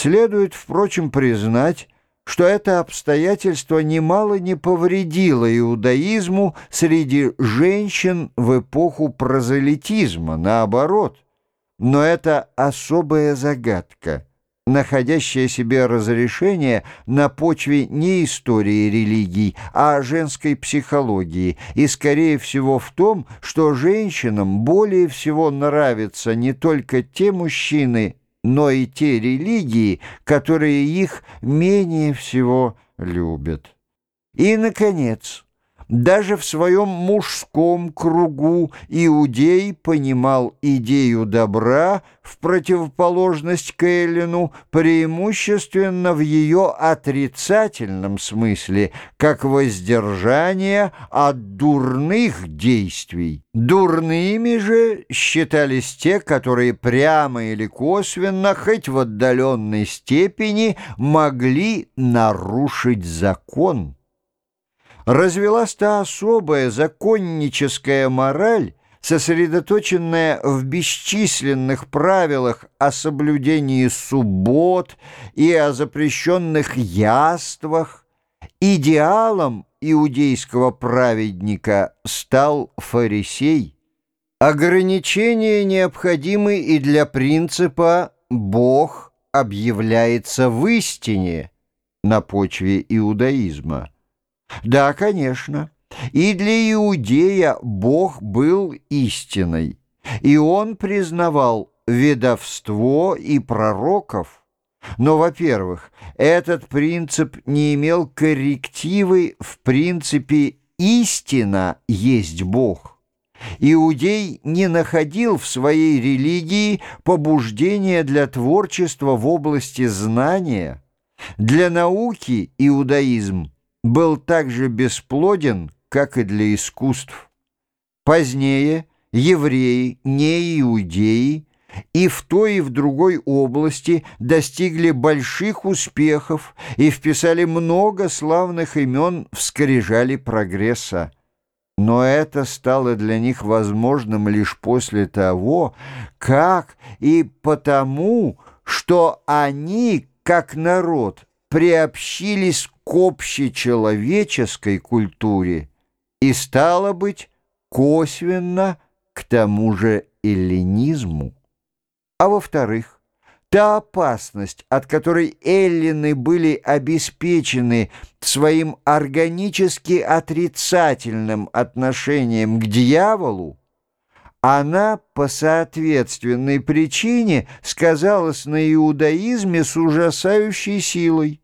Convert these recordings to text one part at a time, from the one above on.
Следует, впрочем, признать, что это обстоятельство немало не повредило иудаизму среди женщин в эпоху прозелитизма, наоборот. Но это особая загадка, находящая себе разрешение на почве не истории религий, а женской психологии, и, скорее всего, в том, что женщинам более всего нравятся не только те мужчины, но и те религии, которые их менее всего любят. И, наконец, даже в своем мужском кругу иудей понимал идею добра в противоположность к Эллину преимущественно в ее отрицательном смысле, как воздержание от дурных действий. Дурными же считались те, которые прямо или косвенно, хоть в отдаленной степени, могли нарушить закон развелась та особая законническая мораль, сосредоточенная в бесчисленных правилах о соблюдении суббот и о запрещенных яствах, идеалом иудейского праведника стал фарисей. Ограничения необходимы и для принципа «Бог объявляется в истине» на почве иудаизма. Да, конечно. И для иудея Бог был истиной, и он признавал ведовство и пророков. Но, во-первых, этот принцип не имел коррективы в принципе «истина есть Бог». Иудей не находил в своей религии побуждения для творчества в области знания. Для науки иудаизм – был так же бесплоден, как и для искусств. Позднее евреи, не иудеи, и в той и в другой области достигли больших успехов и вписали много славных имен в скрижали прогресса. Но это стало для них возможным лишь после того, как и потому, что они, как народ, приобщились к общечеловеческой культуре и, стало быть, косвенно к тому же эллинизму. А во-вторых, та опасность, от которой эллины были обеспечены своим органически отрицательным отношением к дьяволу, она по соответственной причине сказалась на иудаизме с ужасающей силой.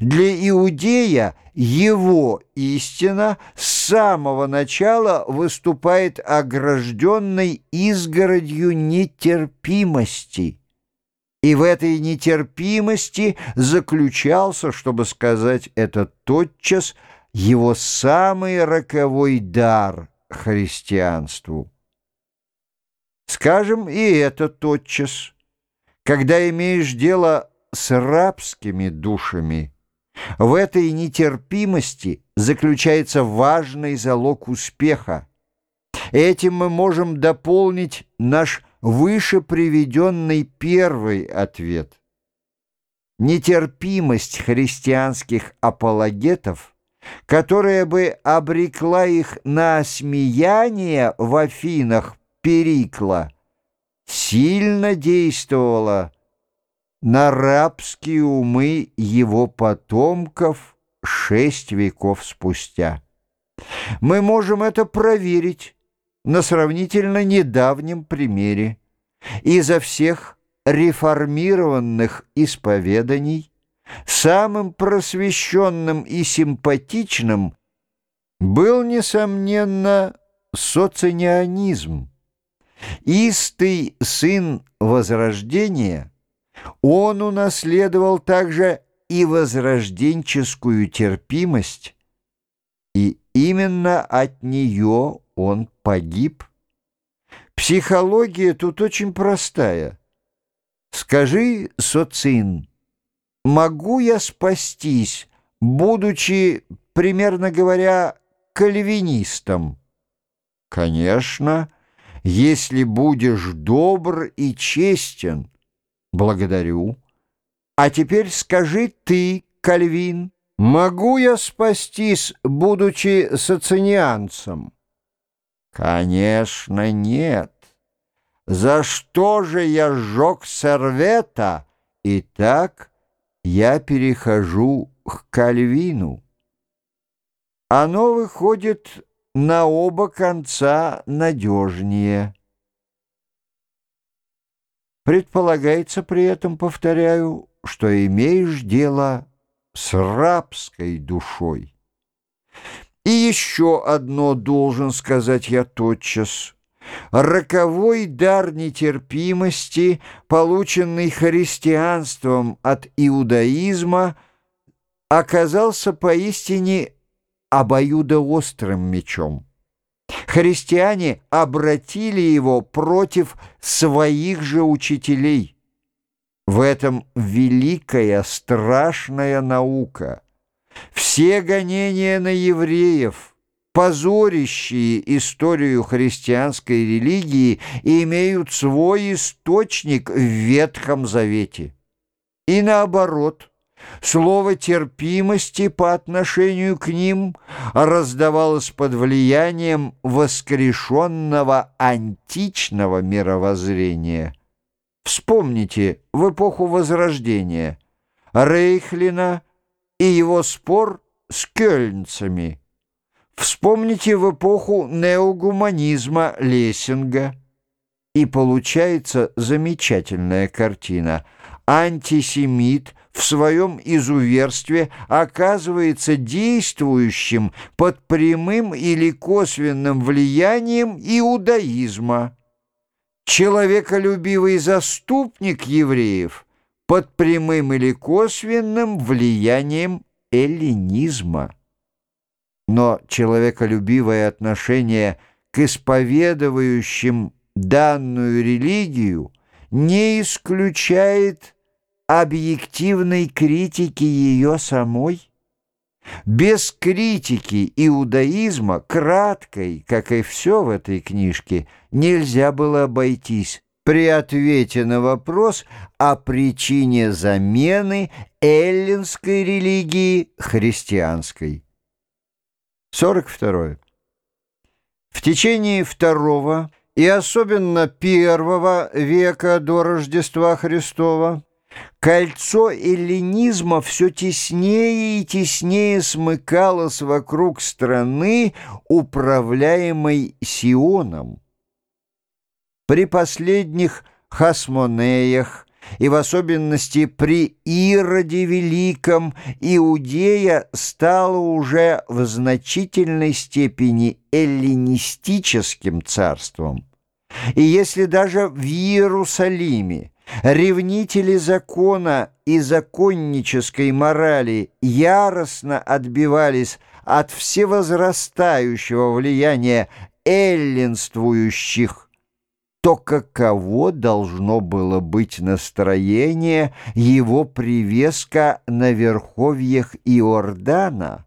Для иудея его истина с самого начала выступает огражденной изгородью нетерпимости. И в этой нетерпимости заключался, чтобы сказать это тотчас, его самый роковой дар христианству. Скажем и это тотчас. Когда имеешь дело с рабскими душами, в этой нетерпимости заключается важный залог успеха. Этим мы можем дополнить наш выше приведенный первый ответ. Нетерпимость христианских апологетов, которая бы обрекла их на осмеяние в Афинах Перикла сильно действовала на рабские умы его потомков шесть веков спустя. Мы можем это проверить на сравнительно недавнем примере. Изо всех реформированных исповеданий самым просвещенным и симпатичным был, несомненно, соционианизм. Истый сын Возрождения, он унаследовал также и возрожденческую терпимость, и именно от нее он погиб. Психология тут очень простая. Скажи, социн, могу я спастись, будучи, примерно говоря, кальвинистом? Конечно, если будешь добр и честен. Благодарю. А теперь скажи ты, Кальвин, могу я спастись, будучи социнианцем? Конечно, нет. За что же я сжег сервета? Итак, я перехожу к Кальвину. Оно выходит на оба конца надежнее. Предполагается при этом, повторяю, что имеешь дело с рабской душой. И еще одно должен сказать я тотчас. Роковой дар нетерпимости, полученный христианством от иудаизма, оказался поистине обоюдоострым мечом. Христиане обратили его против своих же учителей. В этом великая, страшная наука. Все гонения на евреев, позорящие историю христианской религии, имеют свой источник в Ветхом Завете. И наоборот – Слово терпимости по отношению к ним раздавалось под влиянием воскрешенного античного мировоззрения. Вспомните в эпоху Возрождения Рейхлина и его спор с кёльнцами. Вспомните в эпоху неогуманизма Лессинга. И получается замечательная картина. Антисемит – в своем изуверстве оказывается действующим под прямым или косвенным влиянием иудаизма. Человеколюбивый заступник евреев под прямым или косвенным влиянием эллинизма. Но человеколюбивое отношение к исповедующим данную религию не исключает объективной критики ее самой? Без критики иудаизма, краткой, как и все в этой книжке, нельзя было обойтись при ответе на вопрос о причине замены эллинской религии христианской. 42. В течение второго и особенно первого века до Рождества Христова Кольцо эллинизма все теснее и теснее смыкалось вокруг страны, управляемой Сионом. При последних Хасмонеях и в особенности при Ироде Великом Иудея стала уже в значительной степени эллинистическим царством. И если даже в Иерусалиме Ревнители закона и законнической морали яростно отбивались от всевозрастающего влияния эллинствующих, то каково должно было быть настроение его привеска на верховьях Иордана,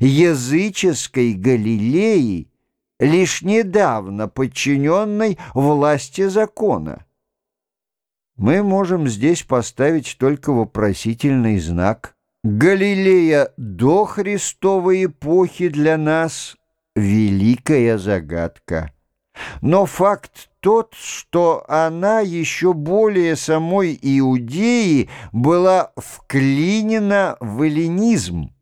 языческой Галилеи, лишь недавно подчиненной власти закона мы можем здесь поставить только вопросительный знак. Галилея до Христовой эпохи для нас — великая загадка. Но факт тот, что она еще более самой Иудеи была вклинена в эллинизм.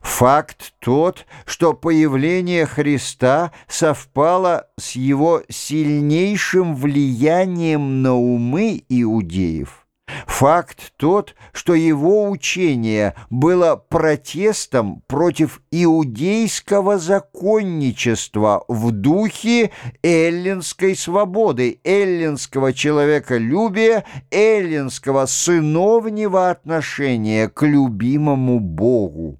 Факт тот, что появление Христа совпало с его сильнейшим влиянием на умы иудеев. Факт тот, что его учение было протестом против иудейского законничества в духе эллинской свободы, эллинского человеколюбия, эллинского сыновнего отношения к любимому Богу.